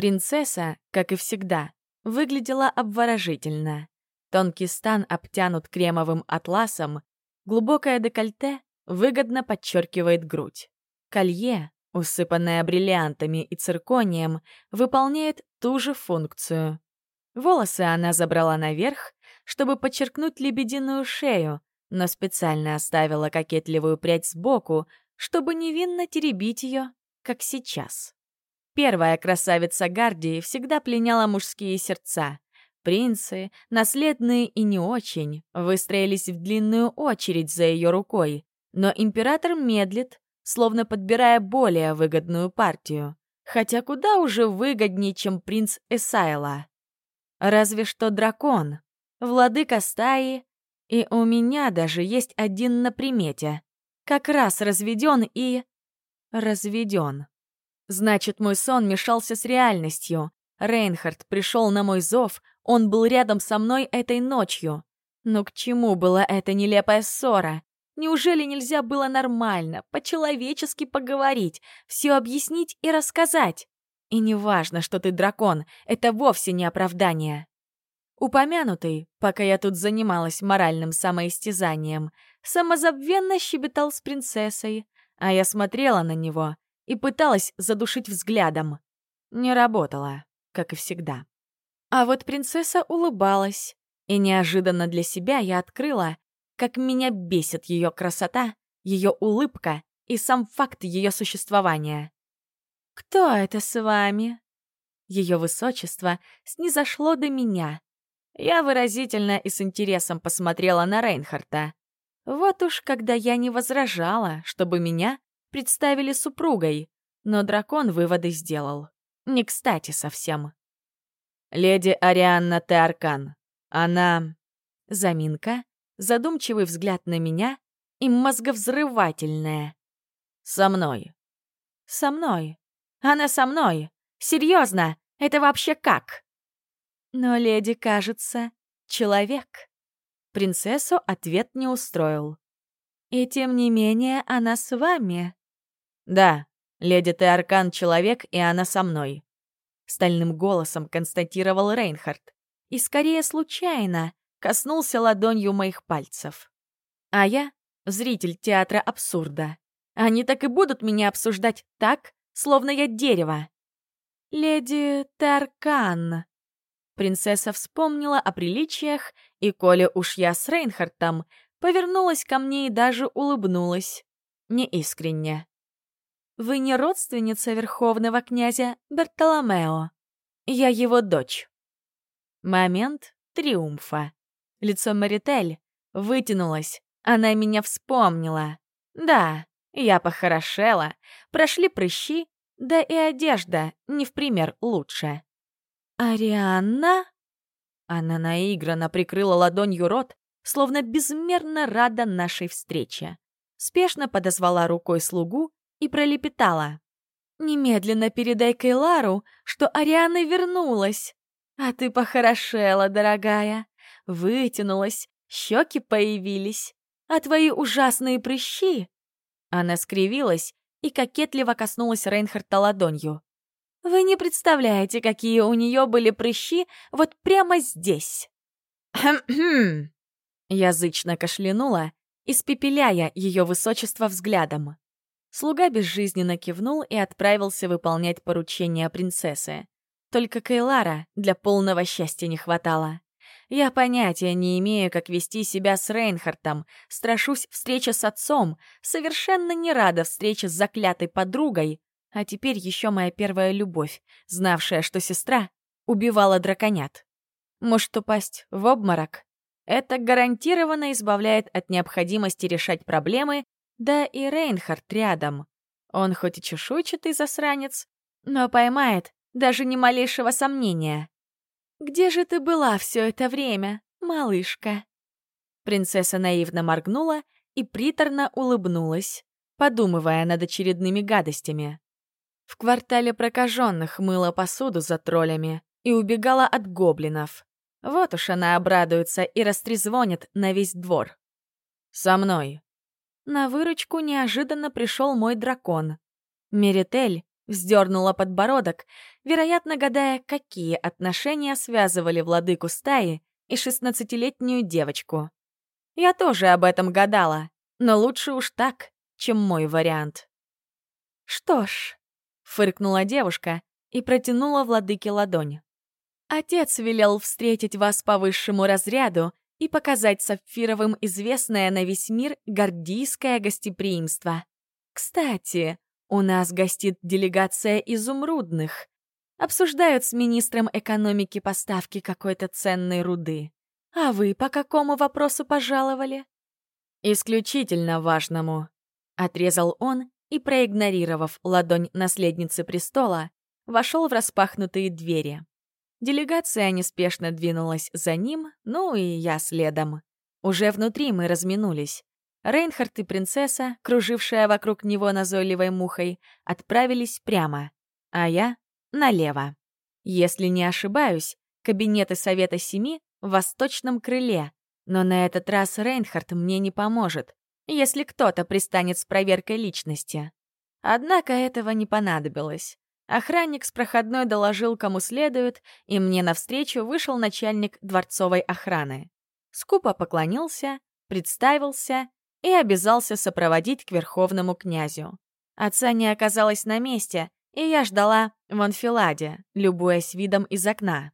Принцесса, как и всегда, выглядела обворожительно. Тонкий стан обтянут кремовым атласом, глубокое декольте выгодно подчеркивает грудь. Колье, усыпанное бриллиантами и цирконием, выполняет ту же функцию. Волосы она забрала наверх, чтобы подчеркнуть лебединую шею, но специально оставила кокетливую прядь сбоку, чтобы невинно теребить ее, как сейчас. Первая красавица Гардии всегда пленяла мужские сердца. Принцы, наследные и не очень, выстроились в длинную очередь за ее рукой, но император медлит, словно подбирая более выгодную партию. Хотя куда уже выгоднее, чем принц Эсайла. Разве что дракон, владыка стаи, и у меня даже есть один на примете. Как раз разведен и... разведен. Значит, мой сон мешался с реальностью. Рейнхард пришел на мой зов, он был рядом со мной этой ночью. Но к чему была эта нелепая ссора? Неужели нельзя было нормально, по-человечески поговорить, все объяснить и рассказать? И не важно, что ты дракон, это вовсе не оправдание. Упомянутый, пока я тут занималась моральным самоистязанием, самозабвенно щебетал с принцессой, а я смотрела на него и пыталась задушить взглядом. Не работала, как и всегда. А вот принцесса улыбалась, и неожиданно для себя я открыла, как меня бесит ее красота, ее улыбка и сам факт ее существования. «Кто это с вами?» Ее высочество снизошло до меня. Я выразительно и с интересом посмотрела на Рейнхарта. Вот уж когда я не возражала, чтобы меня представили супругой, но дракон выводы сделал. Не кстати совсем. «Леди Арианна Теаркан. Она...» Заминка, задумчивый взгляд на меня и мозговзрывательная. «Со мной». «Со мной? Она со мной? Серьезно? Это вообще как?» Но леди, кажется, человек. Принцессу ответ не устроил. «И тем не менее она с вами». «Да, леди Теаркан — человек, и она со мной», — стальным голосом констатировал Рейнхард. И скорее случайно коснулся ладонью моих пальцев. А я — зритель театра абсурда. Они так и будут меня обсуждать так, словно я дерево. «Леди Таркан», Принцесса вспомнила о приличиях, и, коли уж я с Рейнхартом, повернулась ко мне и даже улыбнулась. Неискренне. «Вы не родственница верховного князя Бертоломео. Я его дочь». Момент триумфа. Лицо Маритель вытянулось. Она меня вспомнила. Да, я похорошела, прошли прыщи, да и одежда не в пример лучше. «Арианна?» Она наигранно прикрыла ладонью рот, словно безмерно рада нашей встрече. Спешно подозвала рукой слугу и пролепетала. «Немедленно передай Кейлару, что Ариана вернулась. А ты похорошела, дорогая. Вытянулась, щеки появились. А твои ужасные прыщи...» Она скривилась и кокетливо коснулась Рейнхарта ладонью. Вы не представляете, какие у нее были прыщи вот прямо здесь. Хм-хм. Язычно кашлянула, испепеляя ее высочество взглядом. Слуга безжизненно кивнул и отправился выполнять поручение принцессы. Только Кейлара для полного счастья не хватало. Я понятия не имею, как вести себя с Рейнхартом, страшусь встречи с отцом, совершенно не рада встрече с заклятой подругой, а теперь еще моя первая любовь, знавшая, что сестра убивала драконят. Может упасть в обморок? Это гарантированно избавляет от необходимости решать проблемы, да и Рейнхард рядом. Он хоть и чешуйчатый засранец, но поймает даже ни малейшего сомнения. «Где же ты была все это время, малышка?» Принцесса наивно моргнула и приторно улыбнулась, подумывая над очередными гадостями. В квартале прокаженных мыла посуду за троллями и убегала от гоблинов. Вот уж она обрадуется и растрезвонит на весь двор. «Со мной». На выручку неожиданно пришел мой дракон. Меритель вздернула подбородок, вероятно, гадая, какие отношения связывали владыку стаи и шестнадцатилетнюю девочку. Я тоже об этом гадала, но лучше уж так, чем мой вариант. «Что ж», — фыркнула девушка и протянула владыке ладонь. «Отец велел встретить вас по высшему разряду и показать сапфировым известное на весь мир гордийское гостеприимство. Кстати, у нас гостит делегация изумрудных. Обсуждают с министром экономики поставки какой-то ценной руды. А вы по какому вопросу пожаловали? Исключительно важному. Отрезал он и, проигнорировав ладонь наследницы престола, вошел в распахнутые двери. Делегация неспешно двинулась за ним, ну и я следом. Уже внутри мы разминулись. Рейнхард и принцесса, кружившая вокруг него назойливой мухой, отправились прямо, а я — налево. Если не ошибаюсь, кабинеты Совета Семи в восточном крыле, но на этот раз Рейнхард мне не поможет, если кто-то пристанет с проверкой личности. Однако этого не понадобилось. Охранник с проходной доложил, кому следует, и мне навстречу вышел начальник дворцовой охраны. Скупо поклонился, представился и обязался сопроводить к верховному князю. Отца не оказалось на месте, и я ждала в анфиладе, любуясь видом из окна.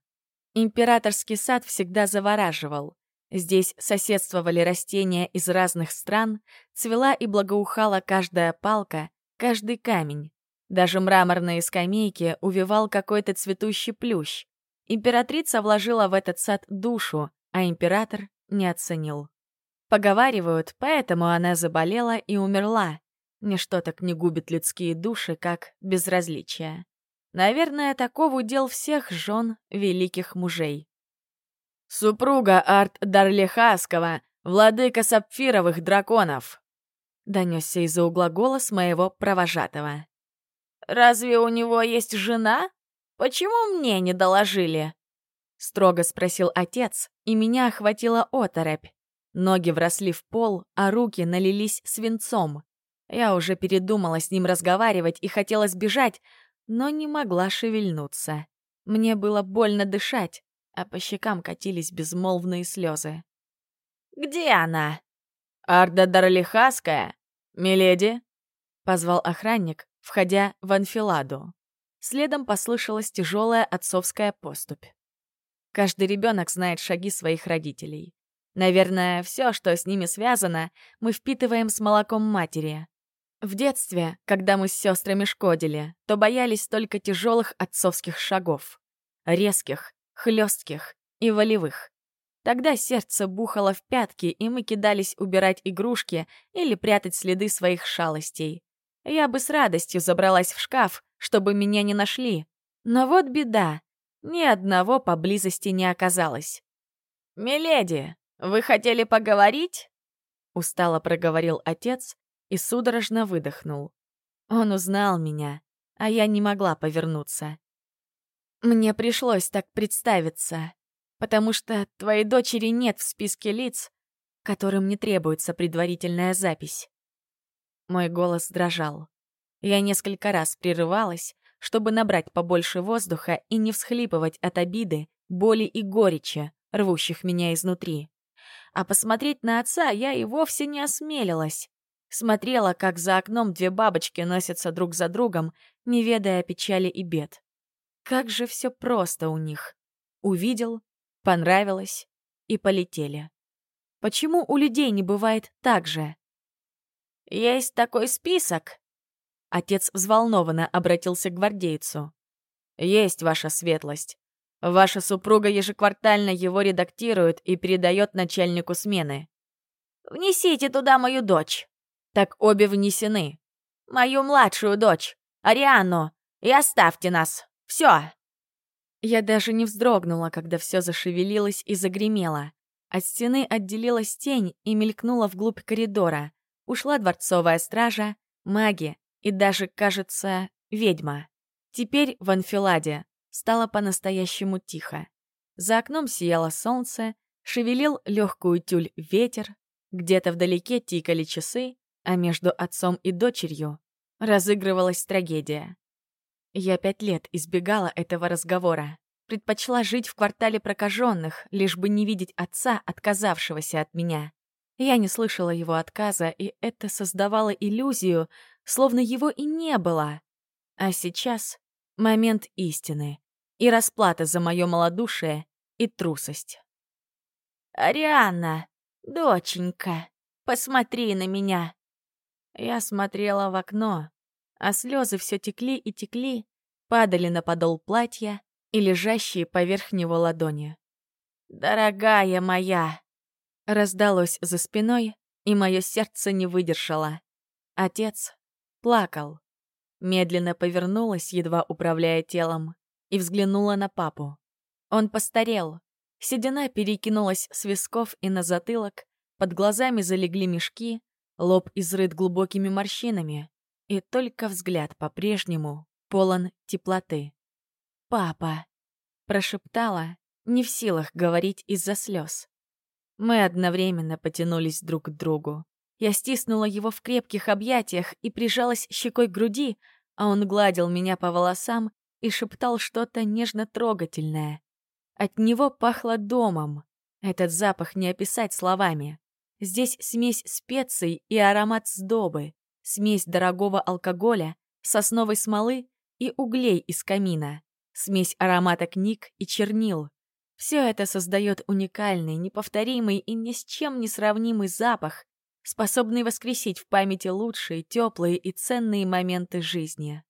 Императорский сад всегда завораживал. Здесь соседствовали растения из разных стран, цвела и благоухала каждая палка, каждый камень. Даже мраморные скамейки увивал какой-то цветущий плющ. Императрица вложила в этот сад душу, а император не оценил. Поговаривают, поэтому она заболела и умерла. Ничто так не губит людские души, как безразличие. Наверное, таков удел всех жен великих мужей. «Супруга Арт Дарлихаского, владыка сапфировых драконов!» Донесся из-за угла голос моего провожатого. «Разве у него есть жена? Почему мне не доложили?» Строго спросил отец, и меня охватила оторопь. Ноги вросли в пол, а руки налились свинцом. Я уже передумала с ним разговаривать и хотела сбежать, но не могла шевельнуться. Мне было больно дышать, а по щекам катились безмолвные слезы. «Где она?» «Арда Дарлихаская? Миледи?» — позвал охранник, входя в анфиладу. Следом послышалась тяжелая отцовская поступь. Каждый ребенок знает шаги своих родителей. Наверное, все, что с ними связано, мы впитываем с молоком матери. В детстве, когда мы с сестрами шкодили, то боялись только тяжелых отцовских шагов. Резких, хлестких и волевых. Тогда сердце бухало в пятки, и мы кидались убирать игрушки или прятать следы своих шалостей. Я бы с радостью забралась в шкаф, чтобы меня не нашли. Но вот беда. Ни одного поблизости не оказалось. «Миледи, «Вы хотели поговорить?» Устало проговорил отец и судорожно выдохнул. Он узнал меня, а я не могла повернуться. Мне пришлось так представиться, потому что твоей дочери нет в списке лиц, которым не требуется предварительная запись. Мой голос дрожал. Я несколько раз прерывалась, чтобы набрать побольше воздуха и не всхлипывать от обиды, боли и горечи, рвущих меня изнутри. А посмотреть на отца я и вовсе не осмелилась. Смотрела, как за окном две бабочки носятся друг за другом, не ведая печали и бед. Как же все просто у них. Увидел, понравилось и полетели. Почему у людей не бывает так же? «Есть такой список?» Отец взволнованно обратился к гвардейцу. «Есть, ваша светлость. Ваша супруга ежеквартально его редактирует и передает начальнику смены. Внесите туда мою дочь. Так обе внесены. Мою младшую дочь, Ариану, и оставьте нас. Все. Я даже не вздрогнула, когда все зашевелилось и загремело. От стены отделилась тень и мелькнула вглубь коридора. Ушла дворцовая стража, маги и даже, кажется, ведьма. Теперь в анфиладе стало по-настоящему тихо. За окном сияло солнце, шевелил легкую тюль ветер, где-то вдалеке тикали часы, а между отцом и дочерью разыгрывалась трагедия. Я пять лет избегала этого разговора. Предпочла жить в квартале прокаженных, лишь бы не видеть отца, отказавшегося от меня. Я не слышала его отказа, и это создавало иллюзию, словно его и не было. А сейчас момент истины и расплата за мое малодушие и трусость. «Арианна, доченька, посмотри на меня!» Я смотрела в окно, а слезы все текли и текли, падали на подол платья и лежащие поверх него ладони. «Дорогая моя!» Раздалось за спиной, и мое сердце не выдержало. Отец плакал. Медленно повернулась, едва управляя телом, и взглянула на папу. Он постарел. Седина перекинулась с висков и на затылок, под глазами залегли мешки, лоб изрыт глубокими морщинами, и только взгляд по-прежнему полон теплоты. «Папа!» — прошептала, не в силах говорить из-за слез. Мы одновременно потянулись друг к другу. Я стиснула его в крепких объятиях и прижалась щекой к груди, а он гладил меня по волосам и шептал что-то нежно-трогательное. От него пахло домом. Этот запах не описать словами. Здесь смесь специй и аромат сдобы, смесь дорогого алкоголя, сосновой смолы и углей из камина, смесь аромата книг и чернил, все это создает уникальный, неповторимый и ни с чем не сравнимый запах, способный воскресить в памяти лучшие, теплые и ценные моменты жизни.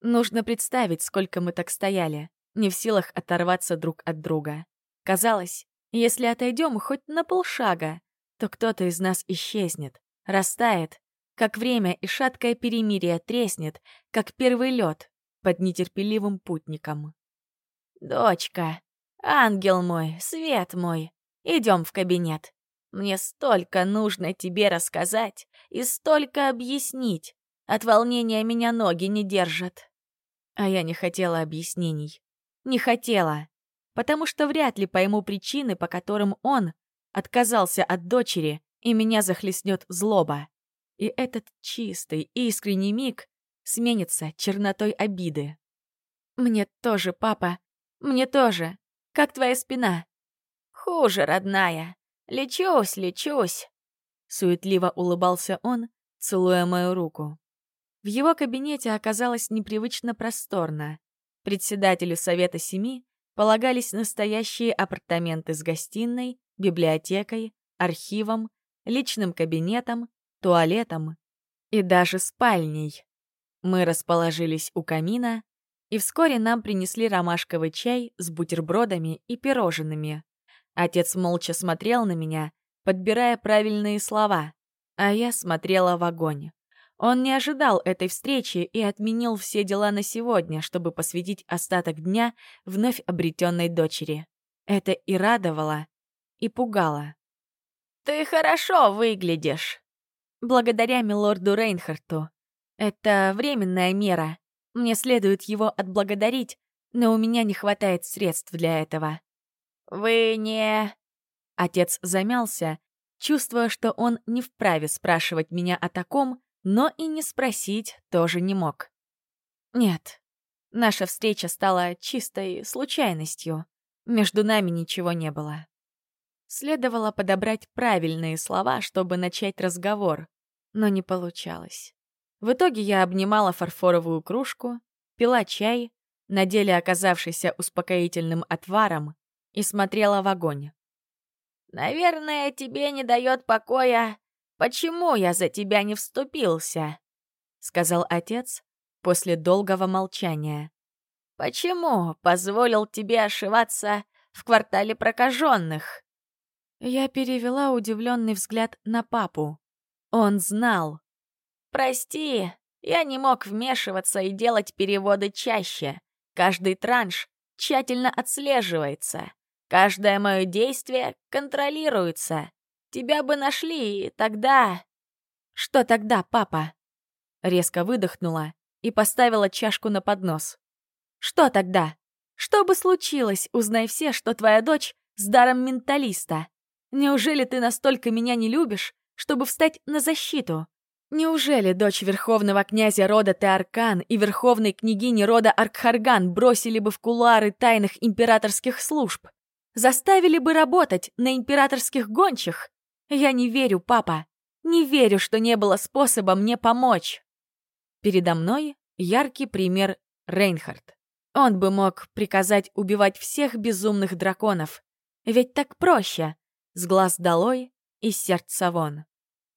Нужно представить, сколько мы так стояли, не в силах оторваться друг от друга. Казалось, если отойдем хоть на полшага, то кто-то из нас исчезнет, растает, как время и шаткое перемирие треснет, как первый лед под нетерпеливым путником. «Дочка!» «Ангел мой, свет мой, идем в кабинет. Мне столько нужно тебе рассказать и столько объяснить. От волнения меня ноги не держат». А я не хотела объяснений. Не хотела. Потому что вряд ли пойму причины, по которым он отказался от дочери, и меня захлестнет злоба. И этот чистый, искренний миг сменится чернотой обиды. «Мне тоже, папа, мне тоже. Как твоя спина?» «Хуже, родная. Лечусь, лечусь!» Суетливо улыбался он, целуя мою руку. В его кабинете оказалось непривычно просторно. Председателю Совета Семи полагались настоящие апартаменты с гостиной, библиотекой, архивом, личным кабинетом, туалетом и даже спальней. Мы расположились у камина, и вскоре нам принесли ромашковый чай с бутербродами и пирожными. Отец молча смотрел на меня, подбирая правильные слова, а я смотрела в огонь. Он не ожидал этой встречи и отменил все дела на сегодня, чтобы посвятить остаток дня вновь обретенной дочери. Это и радовало, и пугало. «Ты хорошо выглядишь!» «Благодаря милорду Рейнхарту. Это временная мера. Мне следует его отблагодарить, но у меня не хватает средств для этого. «Вы не...» Отец замялся, чувствуя, что он не вправе спрашивать меня о таком, но и не спросить тоже не мог. «Нет, наша встреча стала чистой случайностью. Между нами ничего не было». Следовало подобрать правильные слова, чтобы начать разговор, но не получалось. В итоге я обнимала фарфоровую кружку, пила чай, на деле оказавшийся успокоительным отваром, и смотрела в огонь. «Наверное, тебе не дает покоя, почему я за тебя не вступился», — сказал отец после долгого молчания. «Почему позволил тебе ошиваться в квартале прокаженных?» Я перевела удивленный взгляд на папу. Он знал. «Прости, я не мог вмешиваться и делать переводы чаще. Каждый транш тщательно отслеживается. Каждое мое действие контролируется. Тебя бы нашли, и тогда...» «Что тогда, папа?» Резко выдохнула и поставила чашку на поднос. «Что тогда? Что бы случилось, узнай все, что твоя дочь с даром менталиста? Неужели ты настолько меня не любишь, чтобы встать на защиту? Неужели дочь верховного князя рода Теаркан и верховной княгини рода Аркхарган бросили бы в кулуары тайных императорских служб? Заставили бы работать на императорских гончих? Я не верю, папа. Не верю, что не было способа мне помочь. Передо мной яркий пример Рейнхард. Он бы мог приказать убивать всех безумных драконов. Ведь так проще. С глаз долой и сердца вон.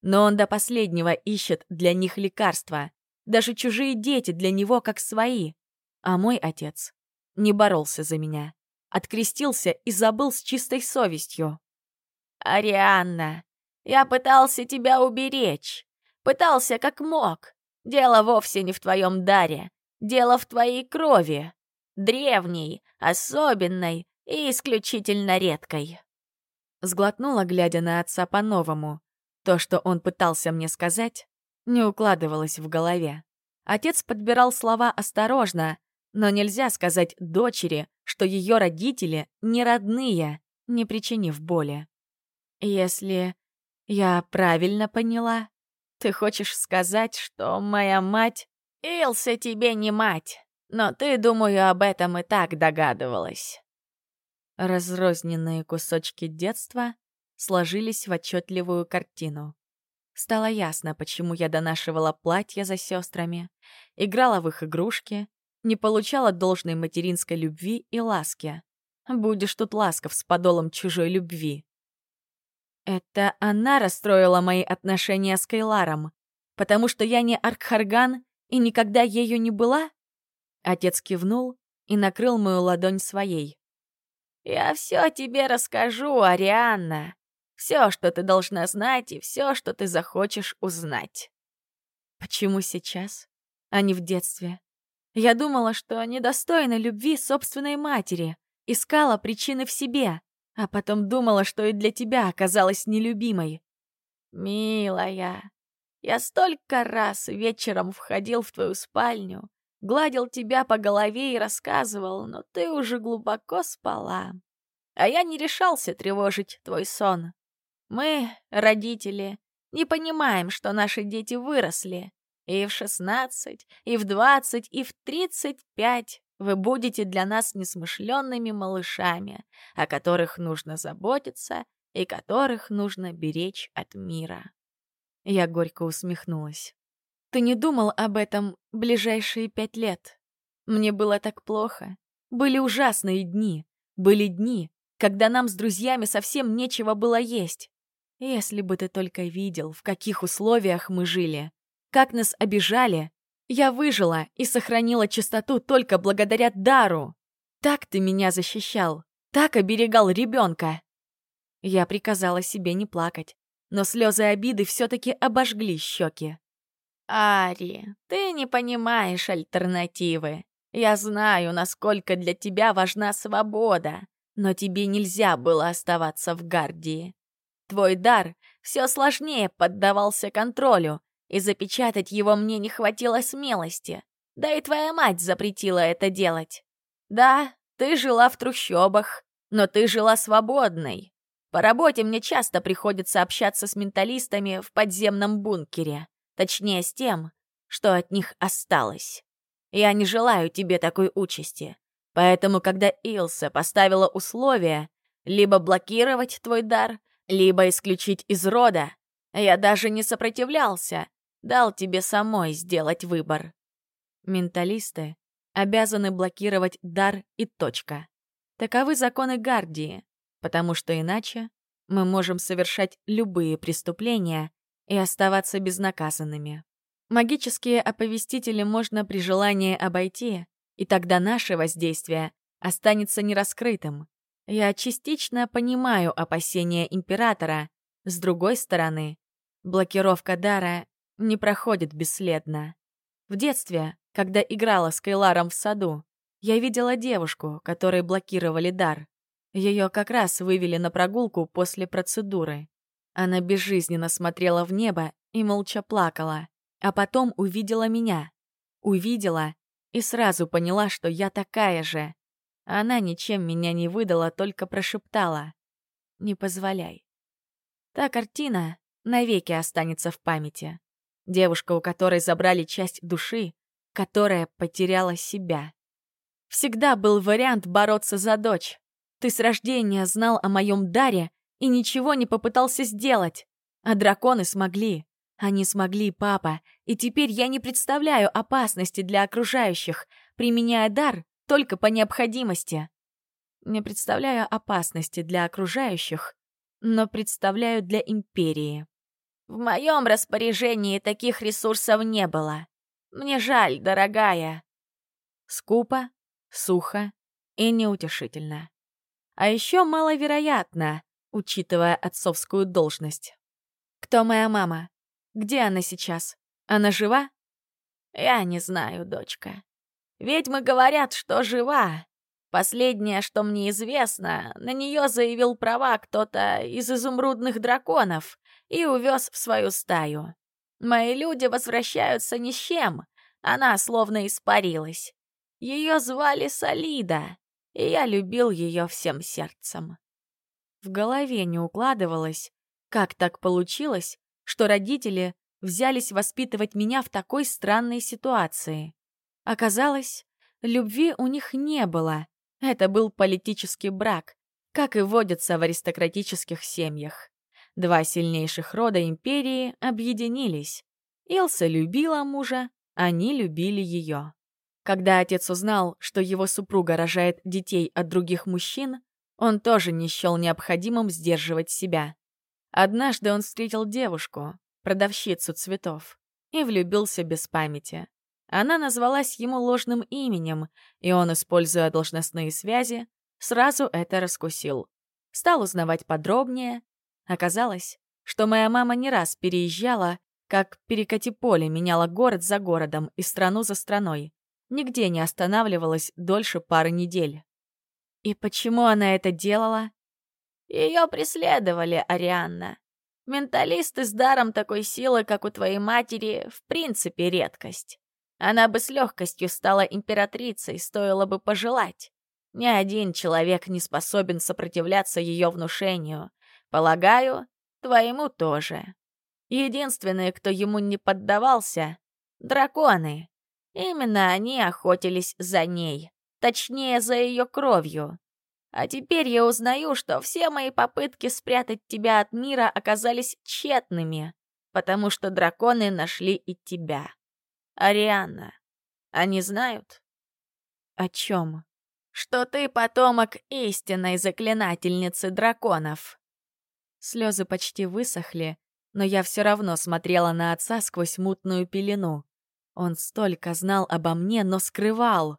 Но он до последнего ищет для них лекарства. Даже чужие дети для него как свои. А мой отец не боролся за меня. Открестился и забыл с чистой совестью. «Арианна, я пытался тебя уберечь. Пытался как мог. Дело вовсе не в твоем даре. Дело в твоей крови. Древней, особенной и исключительно редкой». Сглотнула, глядя на отца по-новому. То, что он пытался мне сказать, не укладывалось в голове. Отец подбирал слова осторожно, но нельзя сказать дочери, что ее родители не родные, не причинив боли. Если я правильно поняла, ты хочешь сказать, что моя мать... Илса тебе не мать, но ты, думаю, об этом и так догадывалась. Разрозненные кусочки детства сложились в отчетливую картину. Стало ясно, почему я донашивала платья за сестрами, играла в их игрушки, не получала должной материнской любви и ласки. Будешь тут ласков с подолом чужой любви. Это она расстроила мои отношения с Кайларом, потому что я не Аркхарган и никогда ею не была? Отец кивнул и накрыл мою ладонь своей. «Я все тебе расскажу, Арианна. Все, что ты должна знать, и все, что ты захочешь узнать. Почему сейчас, а не в детстве? Я думала, что недостойна любви собственной матери, искала причины в себе, а потом думала, что и для тебя оказалась нелюбимой. Милая, я столько раз вечером входил в твою спальню, гладил тебя по голове и рассказывал, но ты уже глубоко спала. А я не решался тревожить твой сон. Мы, родители, не понимаем, что наши дети выросли. И в 16, и в 20, и в 35 вы будете для нас несмышленными малышами, о которых нужно заботиться и которых нужно беречь от мира. Я горько усмехнулась. Ты не думал об этом ближайшие пять лет? Мне было так плохо. Были ужасные дни. Были дни, когда нам с друзьями совсем нечего было есть. Если бы ты только видел, в каких условиях мы жили, как нас обижали, я выжила и сохранила чистоту только благодаря дару. Так ты меня защищал, так оберегал ребенка. Я приказала себе не плакать, но слезы обиды все-таки обожгли щеки. «Ари, ты не понимаешь альтернативы. Я знаю, насколько для тебя важна свобода, но тебе нельзя было оставаться в Гардии. Твой дар все сложнее поддавался контролю, и запечатать его мне не хватило смелости. Да и твоя мать запретила это делать. Да, ты жила в трущобах, но ты жила свободной. По работе мне часто приходится общаться с менталистами в подземном бункере. Точнее, с тем, что от них осталось. Я не желаю тебе такой участи. Поэтому, когда Илса поставила условие либо блокировать твой дар, либо исключить из рода. Я даже не сопротивлялся, дал тебе самой сделать выбор. Менталисты обязаны блокировать дар и точка. Таковы законы Гардии, потому что иначе мы можем совершать любые преступления и оставаться безнаказанными. Магические оповестители можно при желании обойти, и тогда наше воздействие останется нераскрытым. Я частично понимаю опасения императора. С другой стороны, блокировка дара не проходит бесследно. В детстве, когда играла с Кайларом в саду, я видела девушку, которой блокировали дар. Ее как раз вывели на прогулку после процедуры. Она безжизненно смотрела в небо и молча плакала, а потом увидела меня. Увидела и сразу поняла, что я такая же. Она ничем меня не выдала, только прошептала. «Не позволяй». Та картина навеки останется в памяти. Девушка, у которой забрали часть души, которая потеряла себя. Всегда был вариант бороться за дочь. Ты с рождения знал о моем даре и ничего не попытался сделать. А драконы смогли. Они смогли, папа, и теперь я не представляю опасности для окружающих, применяя дар только по необходимости. Не представляю опасности для окружающих, но представляю для Империи. В моем распоряжении таких ресурсов не было. Мне жаль, дорогая. Скупо, сухо и неутешительно. А еще маловероятно, учитывая отцовскую должность. Кто моя мама? Где она сейчас? Она жива? Я не знаю, дочка. Ведьмы говорят, что жива. Последнее, что мне известно, на нее заявил права кто-то из изумрудных драконов и увез в свою стаю. Мои люди возвращаются ни с чем. Она словно испарилась. Ее звали Солида, и я любил ее всем сердцем. В голове не укладывалось, как так получилось, что родители взялись воспитывать меня в такой странной ситуации. Оказалось, любви у них не было. Это был политический брак, как и водится в аристократических семьях. Два сильнейших рода империи объединились. Илса любила мужа, они любили ее. Когда отец узнал, что его супруга рожает детей от других мужчин, он тоже не счел необходимым сдерживать себя. Однажды он встретил девушку, продавщицу цветов, и влюбился без памяти. Она назвалась ему ложным именем, и он, используя должностные связи, сразу это раскусил. Стал узнавать подробнее. Оказалось, что моя мама не раз переезжала, как перекати поле меняла город за городом и страну за страной. Нигде не останавливалась дольше пары недель. И почему она это делала? Ее преследовали, Арианна. Менталисты с даром такой силы, как у твоей матери, в принципе редкость. Она бы с легкостью стала императрицей, стоило бы пожелать. Ни один человек не способен сопротивляться ее внушению. Полагаю, твоему тоже. Единственные, кто ему не поддавался — драконы. Именно они охотились за ней, точнее, за ее кровью. А теперь я узнаю, что все мои попытки спрятать тебя от мира оказались тщетными, потому что драконы нашли и тебя. Арианна, они знают? О чем? Что ты потомок истинной заклинательницы драконов. Слезы почти высохли, но я все равно смотрела на отца сквозь мутную пелену. Он столько знал обо мне, но скрывал.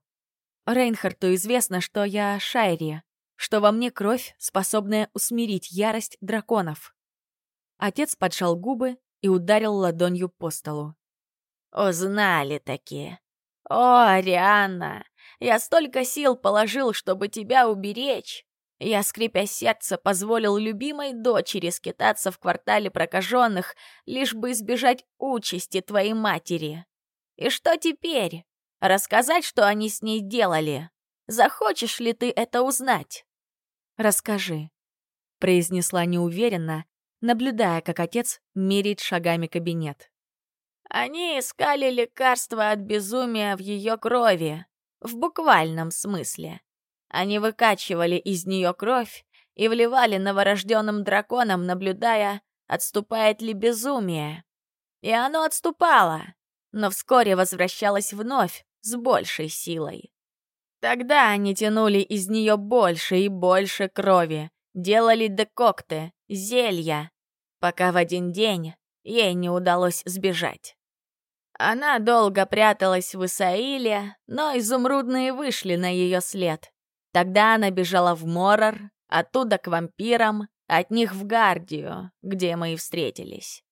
Рейнхарту известно, что я Шайри, что во мне кровь, способная усмирить ярость драконов. Отец поджал губы и ударил ладонью по столу. «Узнали такие. О, Арианна, я столько сил положил, чтобы тебя уберечь. Я, скрипя сердце, позволил любимой дочери скитаться в квартале прокаженных, лишь бы избежать участи твоей матери. И что теперь? Рассказать, что они с ней делали? Захочешь ли ты это узнать? Расскажи, произнесла неуверенно, наблюдая, как отец меряет шагами кабинет. Они искали лекарства от безумия в ее крови, в буквальном смысле. Они выкачивали из нее кровь и вливали новорожденным драконам, наблюдая, отступает ли безумие. И оно отступало, но вскоре возвращалось вновь с большей силой. Тогда они тянули из нее больше и больше крови, делали декокты, зелья, пока в один день ей не удалось сбежать. Она долго пряталась в Исаиле, но изумрудные вышли на ее след. Тогда она бежала в Морор, оттуда к вампирам, от них в Гардию, где мы и встретились.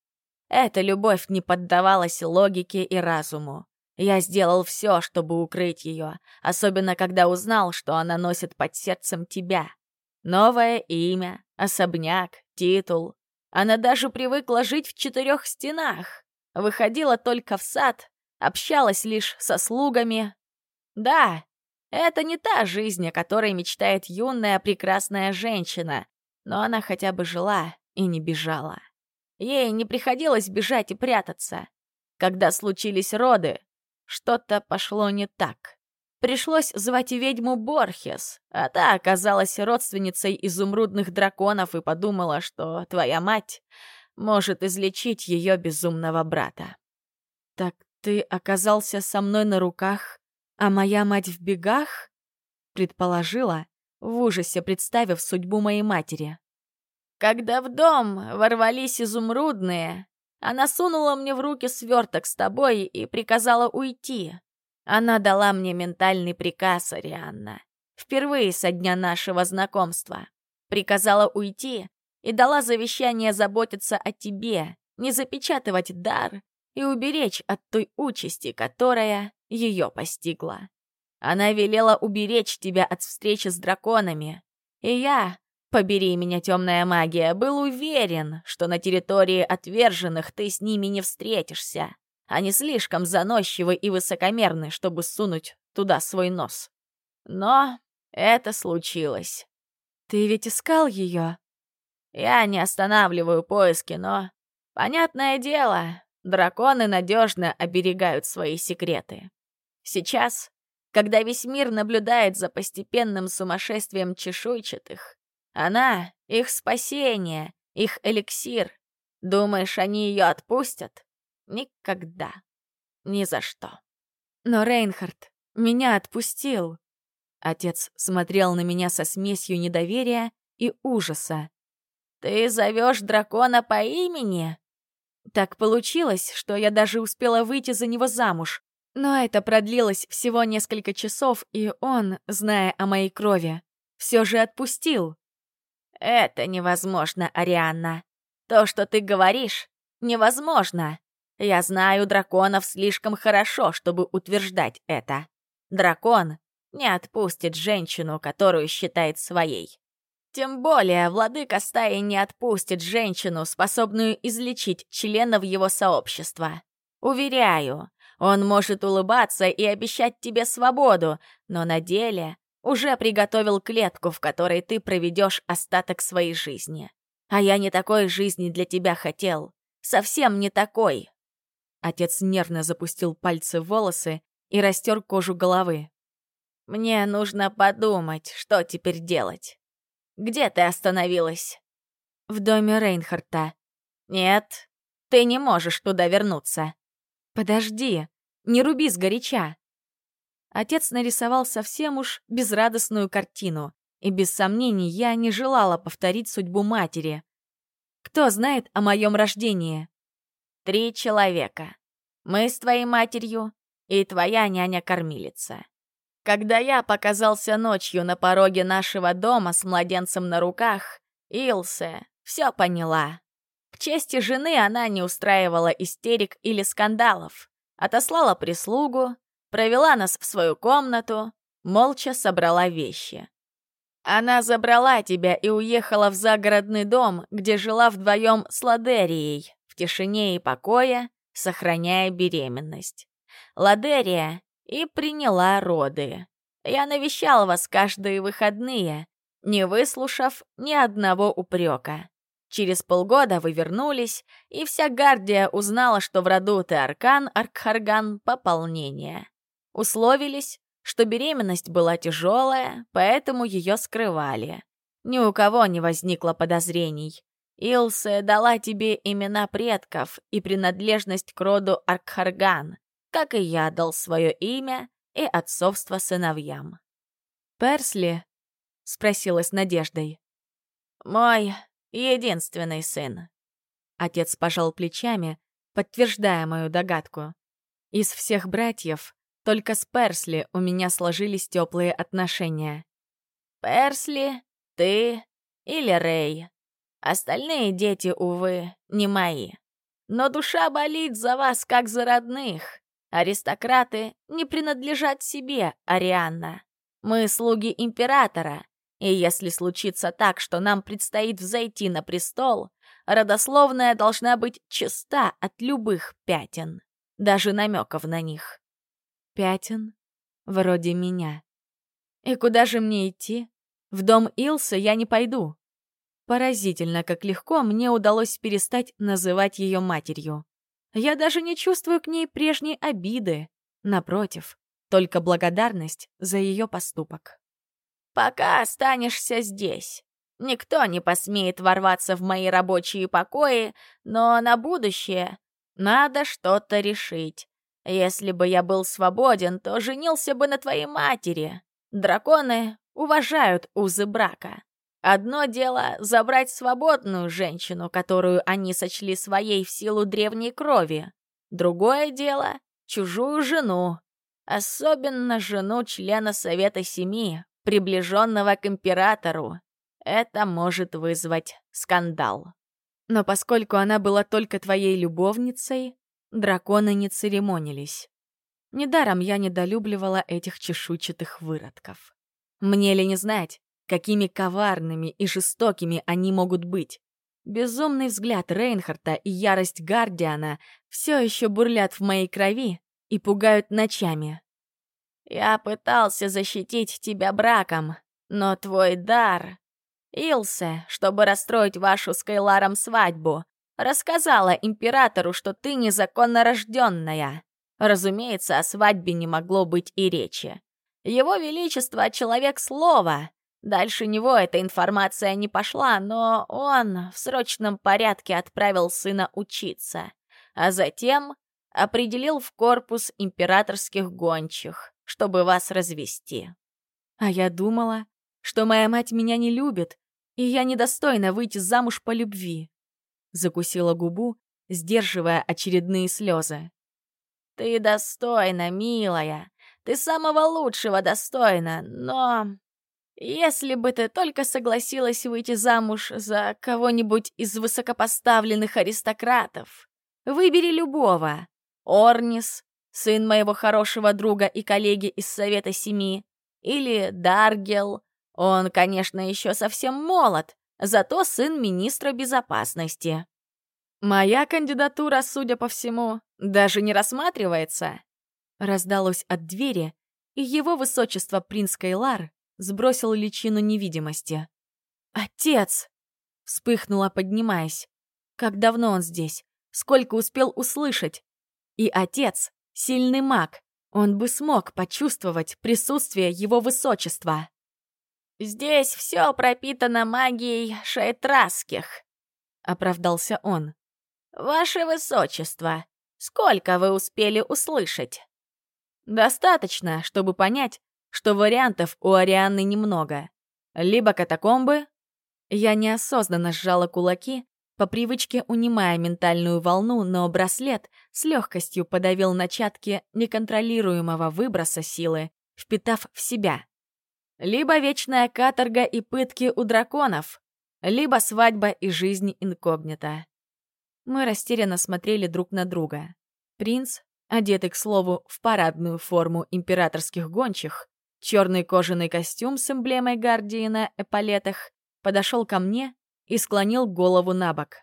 Эта любовь не поддавалась логике и разуму. Я сделал все, чтобы укрыть ее, особенно когда узнал, что она носит под сердцем тебя. Новое имя, особняк, титул. Она даже привыкла жить в четырех стенах. Выходила только в сад, общалась лишь со слугами. Да, это не та жизнь, о которой мечтает юная прекрасная женщина, но она хотя бы жила и не бежала. Ей не приходилось бежать и прятаться. Когда случились роды, что-то пошло не так. Пришлось звать ведьму Борхес, а та оказалась родственницей изумрудных драконов и подумала, что твоя мать может излечить ее безумного брата. «Так ты оказался со мной на руках, а моя мать в бегах?» предположила, в ужасе представив судьбу моей матери. «Когда в дом ворвались изумрудные, она сунула мне в руки сверток с тобой и приказала уйти. Она дала мне ментальный приказ, Арианна. Впервые со дня нашего знакомства. Приказала уйти и дала завещание заботиться о тебе, не запечатывать дар и уберечь от той участи, которая ее постигла. Она велела уберечь тебя от встречи с драконами. И я, побери меня, темная магия, был уверен, что на территории отверженных ты с ними не встретишься. Они слишком заносчивы и высокомерны, чтобы сунуть туда свой нос. Но это случилось. Ты ведь искал ее? Я не останавливаю поиски, но... Понятное дело, драконы надежно оберегают свои секреты. Сейчас когда весь мир наблюдает за постепенным сумасшествием чешуйчатых. Она — их спасение, их эликсир. Думаешь, они ее отпустят? Никогда. Ни за что. Но Рейнхард меня отпустил. Отец смотрел на меня со смесью недоверия и ужаса. «Ты зовешь дракона по имени?» Так получилось, что я даже успела выйти за него замуж. Но это продлилось всего несколько часов, и он, зная о моей крови, все же отпустил. «Это невозможно, Арианна. То, что ты говоришь, невозможно. Я знаю драконов слишком хорошо, чтобы утверждать это. Дракон не отпустит женщину, которую считает своей. Тем более владыка стаи не отпустит женщину, способную излечить членов его сообщества. Уверяю, он может улыбаться и обещать тебе свободу, но на деле уже приготовил клетку, в которой ты проведешь остаток своей жизни. А я не такой жизни для тебя хотел. Совсем не такой. Отец нервно запустил пальцы в волосы и растер кожу головы. «Мне нужно подумать, что теперь делать. Где ты остановилась?» «В доме Рейнхарта». «Нет, ты не можешь туда вернуться. «Подожди, не руби сгоряча!» Отец нарисовал совсем уж безрадостную картину, и без сомнений я не желала повторить судьбу матери. Кто знает о моем рождении? Три человека. Мы с твоей матерью и твоя няня-кормилица. Когда я показался ночью на пороге нашего дома с младенцем на руках, Илсе все поняла. К чести жены она не устраивала истерик или скандалов. Отослала прислугу, провела нас в свою комнату, молча собрала вещи. Она забрала тебя и уехала в загородный дом, где жила вдвоем с Ладерией, в тишине и покое, сохраняя беременность. Ладерия и приняла роды. Я навещал вас каждые выходные, не выслушав ни одного упрека. Через полгода вы вернулись, и вся гардия узнала, что в роду Теаркан Аркхарган пополнение. Условились, что беременность была тяжелая, поэтому ее скрывали. Ни у кого не возникло подозрений. Илсе дала тебе имена предков и принадлежность к роду Аркхарган, как и я дал свое имя и отцовство сыновьям. «Персли?» — спросила с надеждой. «Мой единственный сын». Отец пожал плечами, подтверждая мою догадку. Из всех братьев только с Персли у меня сложились теплые отношения. «Персли, ты или Рэй. Остальные дети, увы, не мои. Но душа болит за вас, как за родных. Аристократы не принадлежат себе, Арианна. Мы слуги императора, и если случится так, что нам предстоит взойти на престол, родословная должна быть чиста от любых пятен, даже намеков на них. Пятен? Вроде меня. И куда же мне идти? В дом Илса я не пойду. Поразительно, как легко мне удалось перестать называть ее матерью. Я даже не чувствую к ней прежней обиды. Напротив, только благодарность за ее поступок. «Пока останешься здесь. Никто не посмеет ворваться в мои рабочие покои, но на будущее надо что-то решить. Если бы я был свободен, то женился бы на твоей матери. Драконы уважают узы брака. Одно дело — забрать свободную женщину, которую они сочли своей в силу древней крови. Другое дело — чужую жену. Особенно жену члена Совета Семи, приближенного к императору. Это может вызвать скандал. Но поскольку она была только твоей любовницей, драконы не церемонились. Недаром я недолюбливала этих чешуйчатых выродков. Мне ли не знать, какими коварными и жестокими они могут быть. Безумный взгляд Рейнхарта и ярость Гардиана все еще бурлят в моей крови и пугают ночами. «Я пытался защитить тебя браком, но твой дар...» Илсе, чтобы расстроить вашу с Кайларом свадьбу, рассказала императору, что ты незаконно рожденная. Разумеется, о свадьбе не могло быть и речи. Его Величество — человек слова, Дальше него эта информация не пошла, но он в срочном порядке отправил сына учиться, а затем определил в корпус императорских гончих, чтобы вас развести. А я думала, что моя мать меня не любит, и я недостойна выйти замуж по любви. Закусила губу, сдерживая очередные слезы. «Ты достойна, милая. Ты самого лучшего достойна, но если бы ты только согласилась выйти замуж за кого-нибудь из высокопоставленных аристократов, выбери любого. Орнис, сын моего хорошего друга и коллеги из Совета Семи, или Даргел. Он, конечно, еще совсем молод, зато сын министра безопасности. Моя кандидатура, судя по всему, даже не рассматривается. Раздалось от двери, и его высочество принц Кайлар сбросил личину невидимости. «Отец!» — вспыхнула, поднимаясь. «Как давно он здесь? Сколько успел услышать?» И отец — сильный маг. Он бы смог почувствовать присутствие его высочества. «Здесь все пропитано магией шейтраских», — оправдался он. «Ваше высочество, сколько вы успели услышать?» «Достаточно, чтобы понять, что вариантов у Арианны немного. Либо катакомбы... Я неосознанно сжала кулаки, по привычке унимая ментальную волну, но браслет с легкостью подавил начатки неконтролируемого выброса силы, впитав в себя. Либо вечная каторга и пытки у драконов, либо свадьба и жизнь инкогнито. Мы растерянно смотрели друг на друга. Принц, одетый, к слову, в парадную форму императорских гончих, Черный кожаный костюм с эмблемой гардии на эполетах подошел ко мне и склонил голову на бок.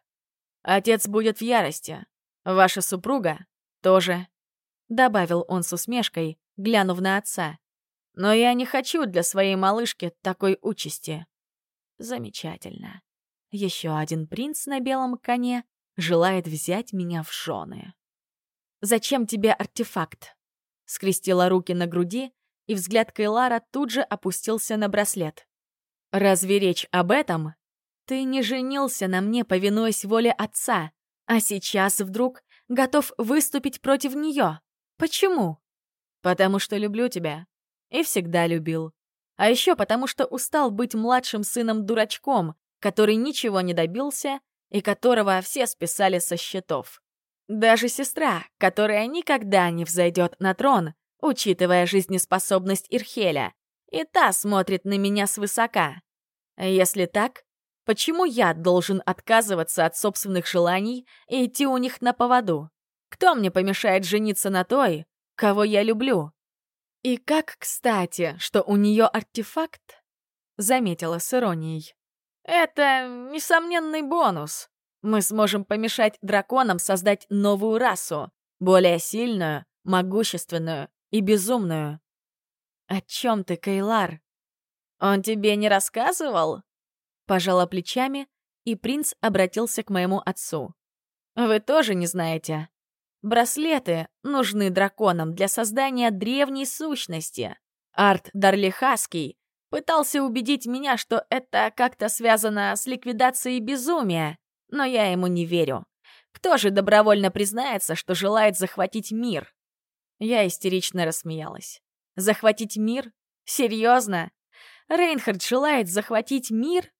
«Отец будет в ярости. Ваша супруга тоже», — добавил он с усмешкой, глянув на отца. «Но я не хочу для своей малышки такой участи». «Замечательно. Еще один принц на белом коне желает взять меня в жены». «Зачем тебе артефакт?» — скрестила руки на груди и взгляд Кайлара тут же опустился на браслет. «Разве речь об этом? Ты не женился на мне, повинуясь воле отца, а сейчас вдруг готов выступить против нее. Почему? Потому что люблю тебя. И всегда любил. А еще потому что устал быть младшим сыном-дурачком, который ничего не добился и которого все списали со счетов. Даже сестра, которая никогда не взойдет на трон, учитывая жизнеспособность Ирхеля, и та смотрит на меня свысока. Если так, почему я должен отказываться от собственных желаний и идти у них на поводу? Кто мне помешает жениться на той, кого я люблю? И как кстати, что у нее артефакт? Заметила с иронией. Это несомненный бонус. Мы сможем помешать драконам создать новую расу, более сильную, могущественную и безумную. «О чем ты, Кейлар?» «Он тебе не рассказывал?» Пожала плечами, и принц обратился к моему отцу. «Вы тоже не знаете?» Браслеты нужны драконам для создания древней сущности. Арт Дарлихаский пытался убедить меня, что это как-то связано с ликвидацией безумия, но я ему не верю. Кто же добровольно признается, что желает захватить мир? Я истерично рассмеялась. Захватить мир? Серьезно? Рейнхард желает захватить мир?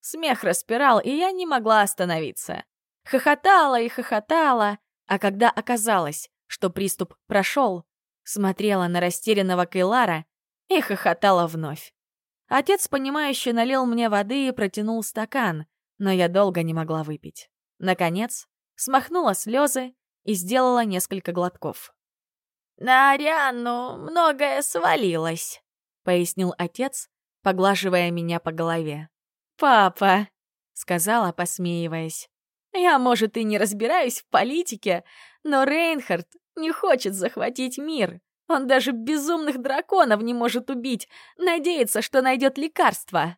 Смех распирал, и я не могла остановиться. Хохотала и хохотала, а когда оказалось, что приступ прошел, смотрела на растерянного Кейлара и хохотала вновь. Отец, понимающе налил мне воды и протянул стакан, но я долго не могла выпить. Наконец, смахнула слезы и сделала несколько глотков. «На Арианну многое свалилось», — пояснил отец, поглаживая меня по голове. «Папа», — сказала, посмеиваясь, «я, может, и не разбираюсь в политике, но Рейнхард не хочет захватить мир. Он даже безумных драконов не может убить, надеется, что найдет лекарство».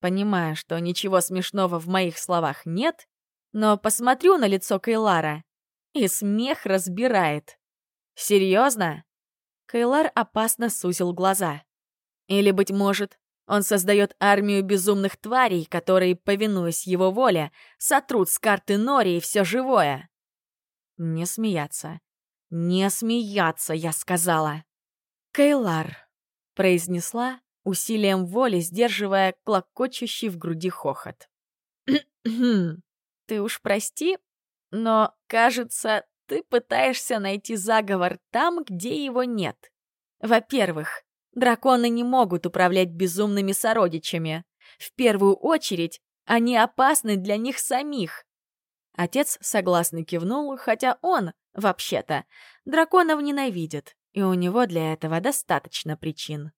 Понимая, что ничего смешного в моих словах нет, но посмотрю на лицо Кейлара, и смех разбирает. «Серьезно?» Кейлар опасно сузил глаза. Или, быть может, он создает армию безумных тварей, которые, повинуясь его воле, сотрут с карты Нори все живое. Не смеяться. Не смеяться, я сказала. Кейлар, произнесла, усилием воли сдерживая клокочущий в груди хохот. Ты уж прости, но, кажется, ты пытаешься найти заговор там, где его нет. Во-первых, драконы не могут управлять безумными сородичами. В первую очередь, они опасны для них самих. Отец согласно кивнул, хотя он, вообще-то, драконов ненавидит, и у него для этого достаточно причин.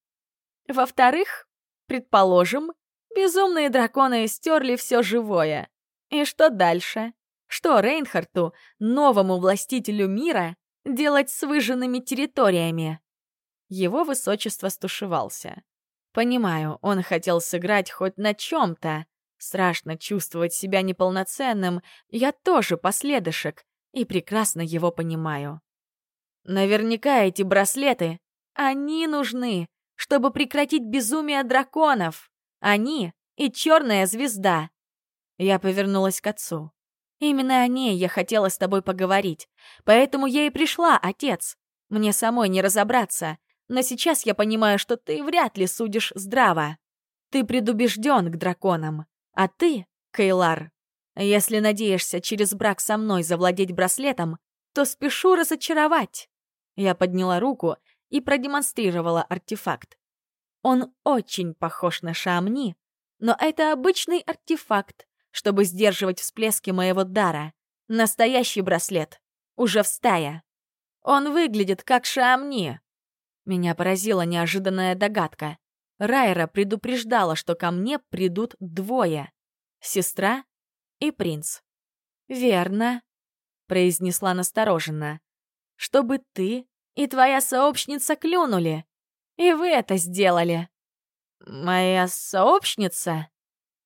Во-вторых, предположим, безумные драконы стерли все живое. И что дальше? Что Рейнхарту, новому властителю мира, делать с выжженными территориями? Его высочество стушевался. Понимаю, он хотел сыграть хоть на чем-то. Страшно чувствовать себя неполноценным, я тоже последышек, и прекрасно его понимаю. Наверняка эти браслеты, они нужны, чтобы прекратить безумие драконов. Они и черная звезда. Я повернулась к отцу. Именно о ней я хотела с тобой поговорить. Поэтому я и пришла, отец. Мне самой не разобраться. Но сейчас я понимаю, что ты вряд ли судишь здраво. Ты предубежден к драконам. А ты, Кейлар, если надеешься через брак со мной завладеть браслетом, то спешу разочаровать. Я подняла руку и продемонстрировала артефакт. Он очень похож на Шамни, но это обычный артефакт, чтобы сдерживать всплески моего дара. Настоящий браслет. Уже в стае. Он выглядит как Шамни. Меня поразила неожиданная догадка. Райра предупреждала, что ко мне придут двое. Сестра и принц. «Верно», — произнесла настороженно. «Чтобы ты и твоя сообщница клюнули. И вы это сделали». «Моя сообщница?»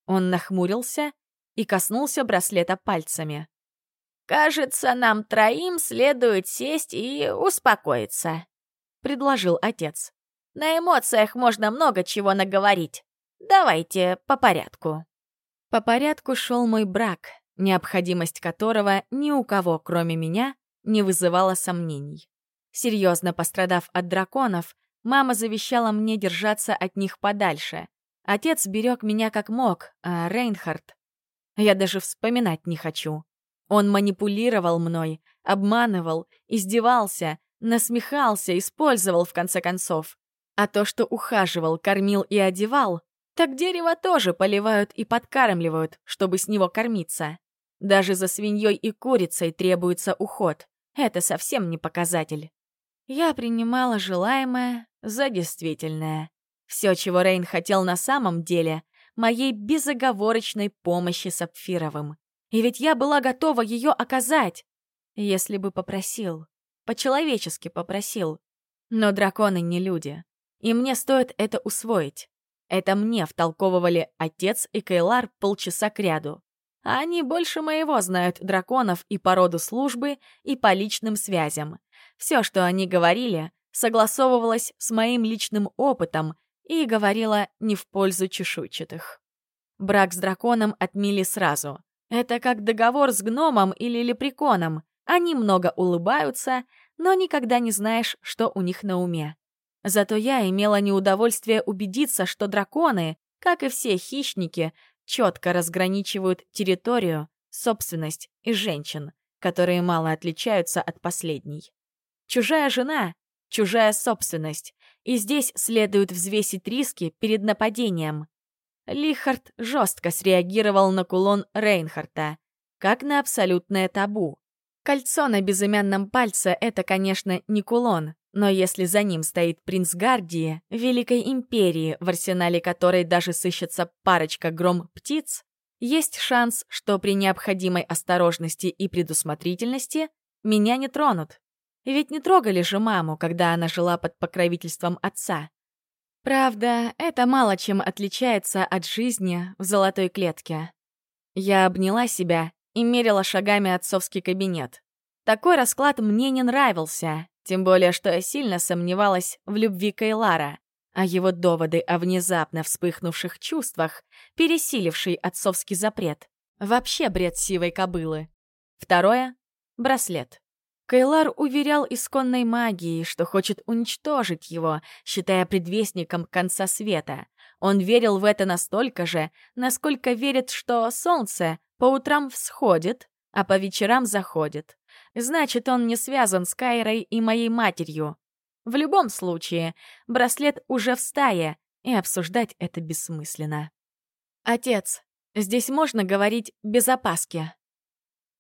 Он нахмурился и коснулся браслета пальцами. «Кажется, нам троим следует сесть и успокоиться», — предложил отец. «На эмоциях можно много чего наговорить. Давайте по порядку». По порядку шел мой брак, необходимость которого ни у кого, кроме меня, не вызывала сомнений. Серьезно пострадав от драконов, мама завещала мне держаться от них подальше. Отец берег меня как мог, а Рейнхард я даже вспоминать не хочу. Он манипулировал мной, обманывал, издевался, насмехался, использовал в конце концов. А то, что ухаживал, кормил и одевал, так дерево тоже поливают и подкармливают, чтобы с него кормиться. Даже за свиньей и курицей требуется уход. Это совсем не показатель. Я принимала желаемое за действительное. Все, чего Рейн хотел на самом деле, моей безоговорочной помощи Сапфировым. И ведь я была готова ее оказать, если бы попросил. По-человечески попросил. Но драконы не люди. И мне стоит это усвоить. Это мне втолковывали отец и Кейлар полчаса кряду. а они больше моего знают драконов и по роду службы, и по личным связям. Все, что они говорили, согласовывалось с моим личным опытом и говорило не в пользу чешуйчатых. Брак с драконом отмели сразу. Это как договор с гномом или лепреконом. Они много улыбаются, но никогда не знаешь, что у них на уме. Зато я имела неудовольствие убедиться, что драконы, как и все хищники, четко разграничивают территорию, собственность и женщин, которые мало отличаются от последней. Чужая жена — чужая собственность, и здесь следует взвесить риски перед нападением. Лихард жестко среагировал на кулон Рейнхарта, как на абсолютное табу. Кольцо на безымянном пальце — это, конечно, не кулон, но если за ним стоит принц Гардии, Великой Империи, в арсенале которой даже сыщется парочка гром-птиц, есть шанс, что при необходимой осторожности и предусмотрительности меня не тронут. Ведь не трогали же маму, когда она жила под покровительством отца. Правда, это мало чем отличается от жизни в золотой клетке. Я обняла себя и мерила шагами отцовский кабинет. Такой расклад мне не нравился, тем более, что я сильно сомневалась в любви Кайлара, а его доводы о внезапно вспыхнувших чувствах, пересиливший отцовский запрет, вообще бред сивой кобылы. Второе — браслет. Кайлар уверял исконной магией, что хочет уничтожить его, считая предвестником конца света. Он верил в это настолько же, насколько верит, что солнце по утрам всходит, а по вечерам заходит. Значит, он не связан с Кайрой и моей матерью. В любом случае, браслет уже в стае, и обсуждать это бессмысленно. «Отец, здесь можно говорить без опаски».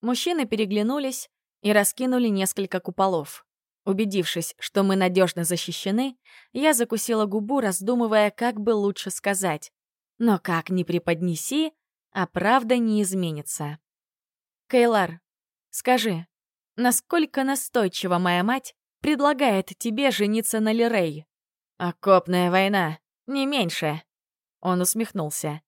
Мужчины переглянулись, и раскинули несколько куполов. Убедившись, что мы надежно защищены, я закусила губу, раздумывая, как бы лучше сказать. Но как ни преподнеси, а правда не изменится. Кейлар, скажи, насколько настойчиво моя мать предлагает тебе жениться на Лирей? Окопная война, не меньше. Он усмехнулся.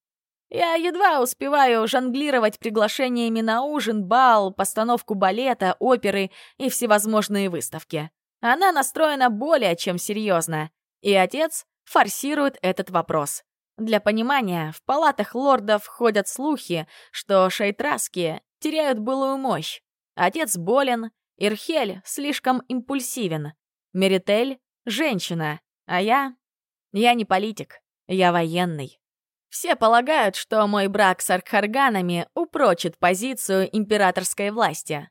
Я едва успеваю жонглировать приглашениями на ужин, бал, постановку балета, оперы и всевозможные выставки. Она настроена более чем серьезно, и отец форсирует этот вопрос. Для понимания, в палатах лордов ходят слухи, что шейтраски теряют былую мощь. Отец болен, Ирхель слишком импульсивен, Меритель — женщина, а я... Я не политик, я военный. Все полагают, что мой брак с Аркхарганами упрочит позицию императорской власти.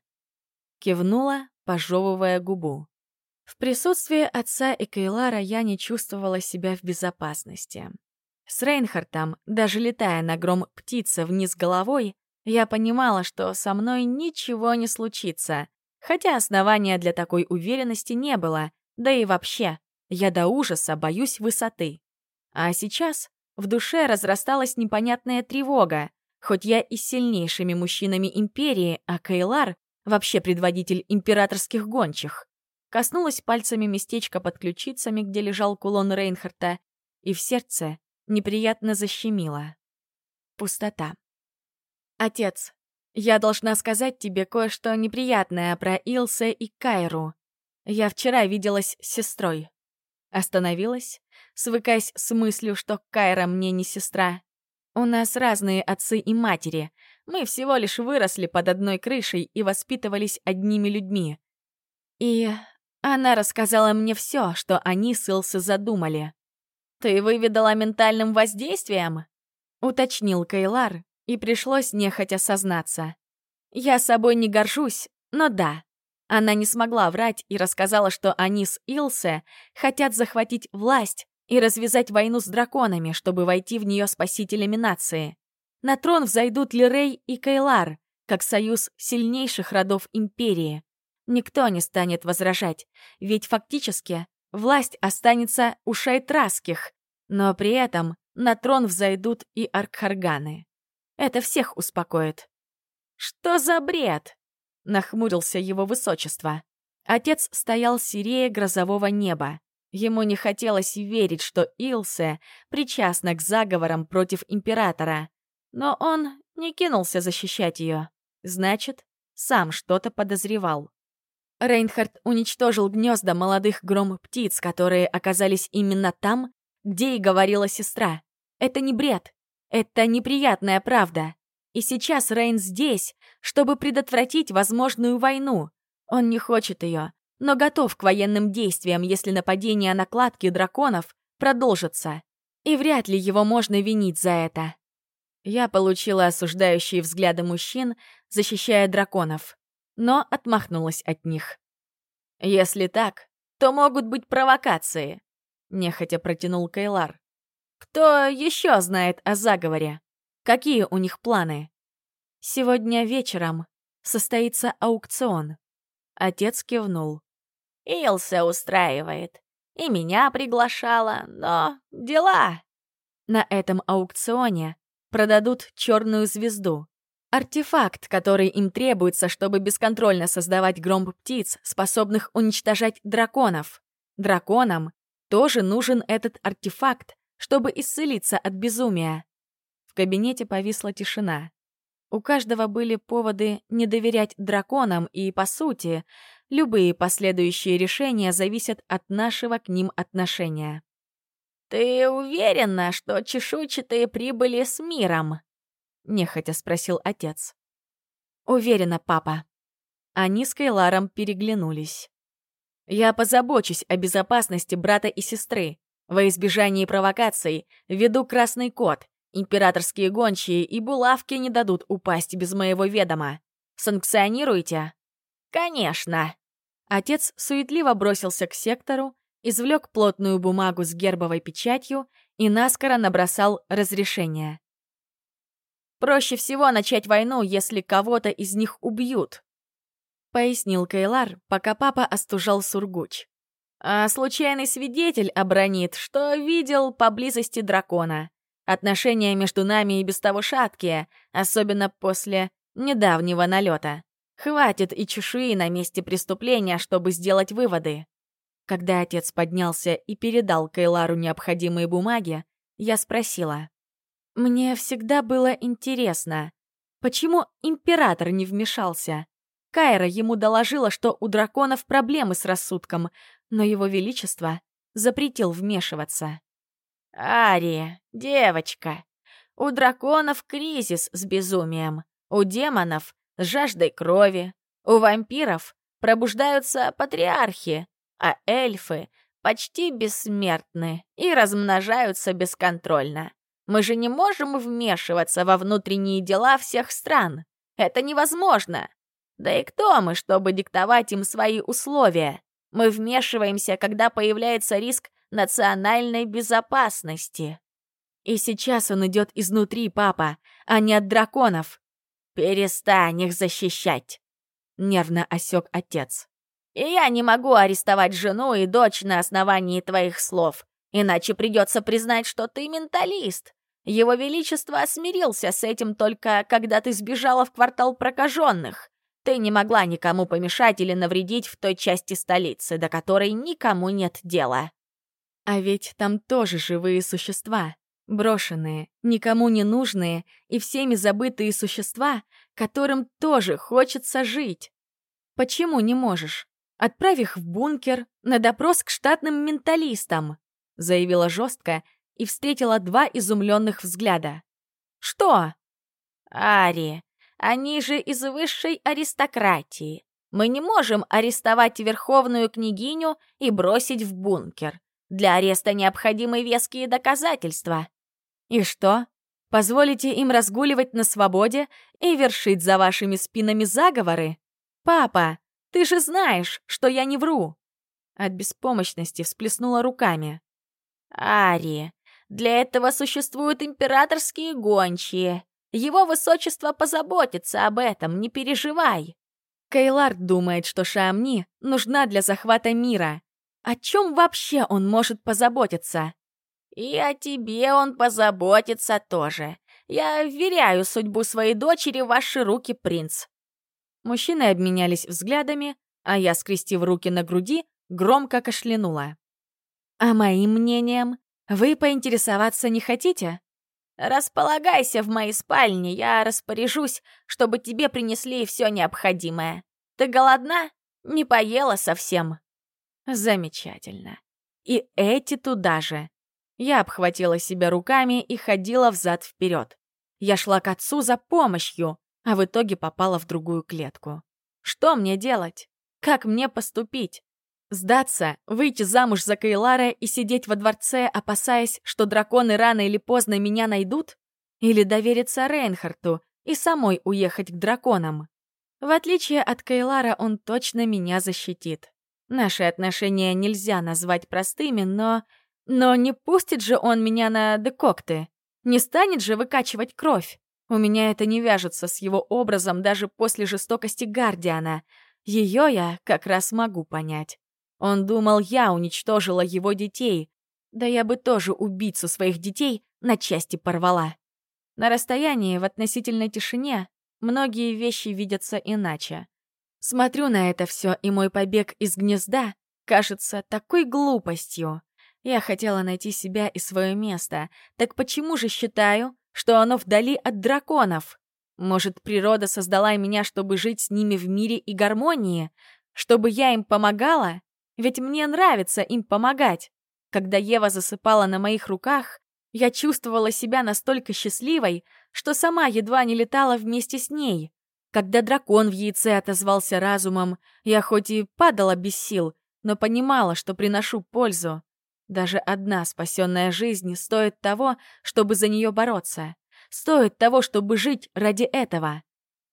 Кивнула, пожевывая губу. В присутствии отца и Кейлара я не чувствовала себя в безопасности. С Рейнхартом, даже летая на гром птицы вниз головой, я понимала, что со мной ничего не случится, хотя основания для такой уверенности не было, да и вообще, я до ужаса боюсь высоты. А сейчас в душе разрасталась непонятная тревога. Хоть я и сильнейшими мужчинами Империи, а Кейлар — вообще предводитель императорских гончих. Коснулась пальцами местечка под ключицами, где лежал кулон Рейнхарта, и в сердце неприятно защемило. Пустота. «Отец, я должна сказать тебе кое-что неприятное про Илсе и Кайру. Я вчера виделась с сестрой. Остановилась, свыкаясь с мыслью, что Кайра мне не сестра. У нас разные отцы и матери. Мы всего лишь выросли под одной крышей и воспитывались одними людьми. И она рассказала мне все, что они с Илсы задумали. «Ты выведала ментальным воздействием?» — уточнил Кайлар, и пришлось нехотя сознаться. «Я собой не горжусь, но да, она не смогла врать и рассказала, что они с Илсе хотят захватить власть и развязать войну с драконами, чтобы войти в нее спасителями нации. На трон взойдут Лирей и Кайлар, как союз сильнейших родов Империи. Никто не станет возражать, ведь фактически власть останется у шайтраских, но при этом на трон взойдут и аркхарганы. Это всех успокоит. Что за бред? Нахмурился его высочество. Отец стоял серее грозового неба. Ему не хотелось верить, что Илсе причастна к заговорам против императора. Но он не кинулся защищать ее. Значит, сам что-то подозревал. Рейнхард уничтожил гнезда молодых гром-птиц, которые оказались именно там, где и говорила сестра. Это не бред. Это неприятная правда. И сейчас Рейн здесь, чтобы предотвратить возможную войну. Он не хочет ее, но готов к военным действиям, если нападение на кладки драконов продолжится. И вряд ли его можно винить за это. Я получила осуждающие взгляды мужчин, защищая драконов, но отмахнулась от них. «Если так, то могут быть провокации», — нехотя протянул Кайлар. «Кто еще знает о заговоре? Какие у них планы?» «Сегодня вечером состоится аукцион». Отец кивнул. Илса устраивает. И меня приглашала, но дела. На этом аукционе продадут черную звезду. Артефакт, который им требуется, чтобы бесконтрольно создавать гром птиц, способных уничтожать драконов. Драконам тоже нужен этот артефакт, чтобы исцелиться от безумия. В кабинете повисла тишина. У каждого были поводы не доверять драконам, и, по сути, любые последующие решения зависят от нашего к ним отношения. «Ты уверена, что чешуйчатые прибыли с миром?» — нехотя спросил отец. «Уверена, папа». Они с Кайларом переглянулись. «Я позабочусь о безопасности брата и сестры. Во избежание провокаций веду красный код, Императорские гончие и булавки не дадут упасть без моего ведома. Санкционируете? Конечно. Отец суетливо бросился к сектору, извлек плотную бумагу с гербовой печатью и наскоро набросал разрешение. «Проще всего начать войну, если кого-то из них убьют», — пояснил Кайлар, пока папа остужал сургуч. «А случайный свидетель обронит, что видел поблизости дракона. Отношения между нами и без того шаткие, особенно после недавнего налета. Хватит и чешуи на месте преступления, чтобы сделать выводы. Когда отец поднялся и передал Кайлару необходимые бумаги, я спросила. Мне всегда было интересно, почему император не вмешался? Кайра ему доложила, что у драконов проблемы с рассудком, но его величество запретил вмешиваться. Ария, девочка, у драконов кризис с безумием, у демонов с жаждой крови, у вампиров пробуждаются патриархи, а эльфы почти бессмертны и размножаются бесконтрольно. Мы же не можем вмешиваться во внутренние дела всех стран. Это невозможно. Да и кто мы, чтобы диктовать им свои условия? Мы вмешиваемся, когда появляется риск национальной безопасности. И сейчас он идет изнутри, папа, а не от драконов. Перестань их защищать, нервно осек отец. И я не могу арестовать жену и дочь на основании твоих слов, иначе придется признать, что ты менталист. Его Величество смирился с этим только когда ты сбежала в квартал прокаженных. Ты не могла никому помешать или навредить в той части столицы, до которой никому нет дела. А ведь там тоже живые существа, брошенные, никому не нужные и всеми забытые существа, которым тоже хочется жить. Почему не можешь? Отправь их в бункер на допрос к штатным менталистам, заявила жестко и встретила два изумленных взгляда. Что? Ари, они же из высшей аристократии. Мы не можем арестовать верховную княгиню и бросить в бункер. Для ареста необходимы веские доказательства. И что? Позволите им разгуливать на свободе и вершить за вашими спинами заговоры? Папа, ты же знаешь, что я не вру. От беспомощности всплеснула руками. Ари, для этого существуют императорские гончие. Его высочество позаботится об этом, не переживай. Кейлард думает, что Шамни нужна для захвата мира. О чем вообще он может позаботиться? И о тебе он позаботится тоже. Я вверяю судьбу своей дочери в ваши руки, принц. Мужчины обменялись взглядами, а я, скрестив руки на груди, громко кашлянула. «А моим мнением вы поинтересоваться не хотите?» Располагайся в моей спальне, я распоряжусь, чтобы тебе принесли все необходимое. Ты голодна? Не поела совсем?» «Замечательно. И эти туда же». Я обхватила себя руками и ходила взад-вперед. Я шла к отцу за помощью, а в итоге попала в другую клетку. Что мне делать? Как мне поступить? Сдаться, выйти замуж за Кайлара и сидеть во дворце, опасаясь, что драконы рано или поздно меня найдут? Или довериться Рейнхарту и самой уехать к драконам? В отличие от Кайлара, он точно меня защитит. Наши отношения нельзя назвать простыми, но... Но не пустит же он меня на декокты. Не станет же выкачивать кровь. У меня это не вяжется с его образом даже после жестокости Гардиана. Ее я как раз могу понять. Он думал, я уничтожила его детей. Да я бы тоже убийцу своих детей на части порвала. На расстоянии, в относительной тишине, многие вещи видятся иначе. Смотрю на это все, и мой побег из гнезда кажется такой глупостью. Я хотела найти себя и свое место, так почему же считаю, что оно вдали от драконов? Может, природа создала меня, чтобы жить с ними в мире и гармонии? Чтобы я им помогала? Ведь мне нравится им помогать. Когда Ева засыпала на моих руках, я чувствовала себя настолько счастливой, что сама едва не летала вместе с ней. Когда дракон в яйце отозвался разумом, я хоть и падала без сил, но понимала, что приношу пользу. Даже одна спасенная жизнь стоит того, чтобы за нее бороться. Стоит того, чтобы жить ради этого.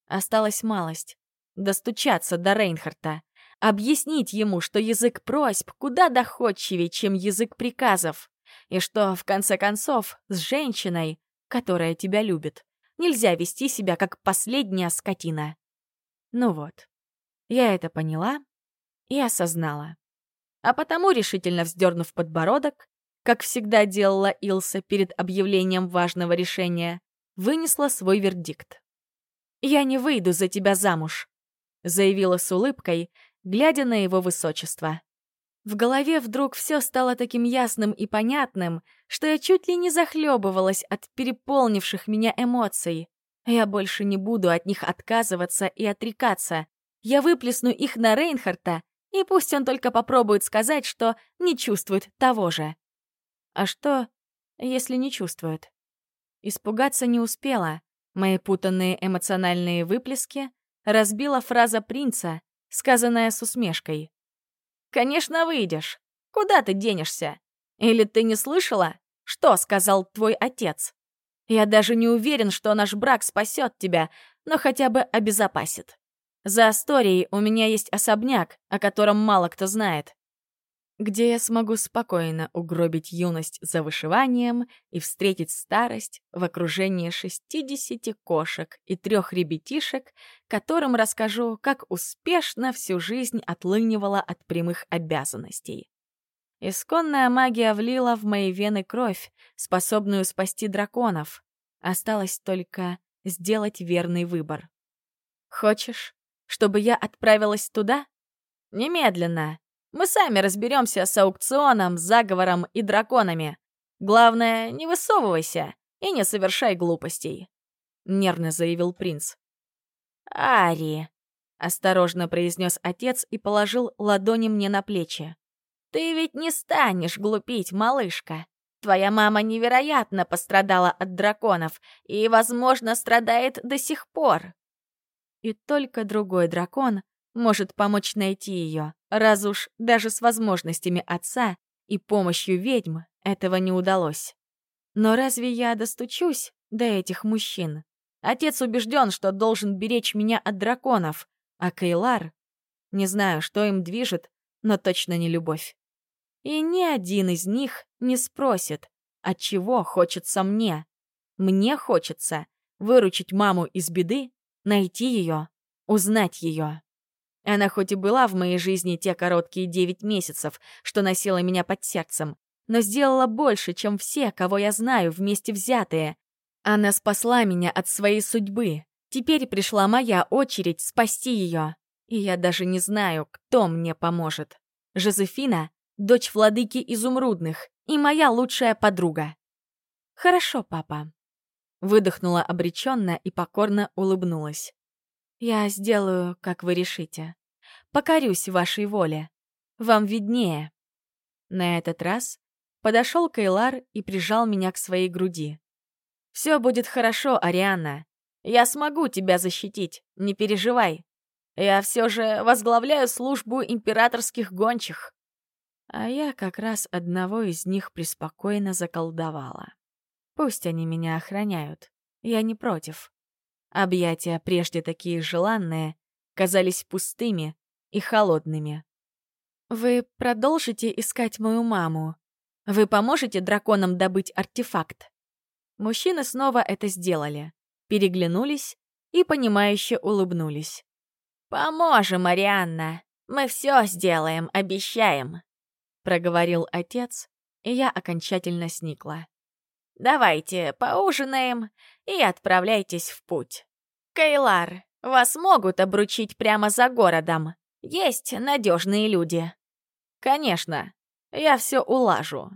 Осталась малость. Достучаться до Рейнхарта. Объяснить ему, что язык просьб куда доходчивее, чем язык приказов. И что, в конце концов, с женщиной, которая тебя любит, нельзя вести себя как последняя скотина. Ну вот, я это поняла и осознала. А потому, решительно вздернув подбородок, как всегда делала Илса перед объявлением важного решения, вынесла свой вердикт. «Я не выйду за тебя замуж», — заявила с улыбкой, глядя на его высочество. В голове вдруг все стало таким ясным и понятным, что я чуть ли не захлебывалась от переполнивших меня эмоций. Я больше не буду от них отказываться и отрекаться. Я выплесну их на Рейнхарта, и пусть он только попробует сказать, что не чувствует того же. А что, если не чувствует? Испугаться не успела. Мои путанные эмоциональные выплески разбила фраза принца, сказанное с усмешкой. «Конечно, выйдешь. Куда ты денешься? Или ты не слышала, что сказал твой отец? Я даже не уверен, что наш брак спасет тебя, но хотя бы обезопасит. За Асторией у меня есть особняк, о котором мало кто знает где я смогу спокойно угробить юность за вышиванием и встретить старость в окружении 60 кошек и трех ребятишек, которым расскажу, как успешно всю жизнь отлынивала от прямых обязанностей. Исконная магия влила в мои вены кровь, способную спасти драконов. Осталось только сделать верный выбор. Хочешь, чтобы я отправилась туда? Немедленно. Мы сами разберемся с аукционом, заговором и драконами. Главное, не высовывайся и не совершай глупостей», — нервно заявил принц. «Ари», — осторожно произнес отец и положил ладони мне на плечи. «Ты ведь не станешь глупить, малышка. Твоя мама невероятно пострадала от драконов и, возможно, страдает до сих пор». И только другой дракон может помочь найти ее, раз уж даже с возможностями отца и помощью ведьм этого не удалось. Но разве я достучусь до этих мужчин? Отец убежден, что должен беречь меня от драконов, а Кейлар... Не знаю, что им движет, но точно не любовь. И ни один из них не спросит, от чего хочется мне. Мне хочется выручить маму из беды, найти ее, узнать ее. Она хоть и была в моей жизни те короткие девять месяцев, что носила меня под сердцем, но сделала больше, чем все, кого я знаю, вместе взятые. Она спасла меня от своей судьбы. Теперь пришла моя очередь спасти ее. И я даже не знаю, кто мне поможет. Жозефина — дочь владыки изумрудных и моя лучшая подруга. Хорошо, папа. Выдохнула обреченно и покорно улыбнулась. «Я сделаю, как вы решите. Покорюсь вашей воле. Вам виднее». На этот раз подошел Кайлар и прижал меня к своей груди. «Все будет хорошо, Ариана. Я смогу тебя защитить, не переживай. Я все же возглавляю службу императорских гончих». А я как раз одного из них преспокойно заколдовала. Пусть они меня охраняют, я не против. Объятия, прежде такие желанные, казались пустыми и холодными. «Вы продолжите искать мою маму? Вы поможете драконам добыть артефакт?» Мужчины снова это сделали, переглянулись и, понимающе улыбнулись. «Поможем, Марианна. Мы все сделаем, обещаем», — проговорил отец, и я окончательно сникла. Давайте поужинаем и отправляйтесь в путь. Кайлар, вас могут обручить прямо за городом. Есть надежные люди. Конечно, я все улажу.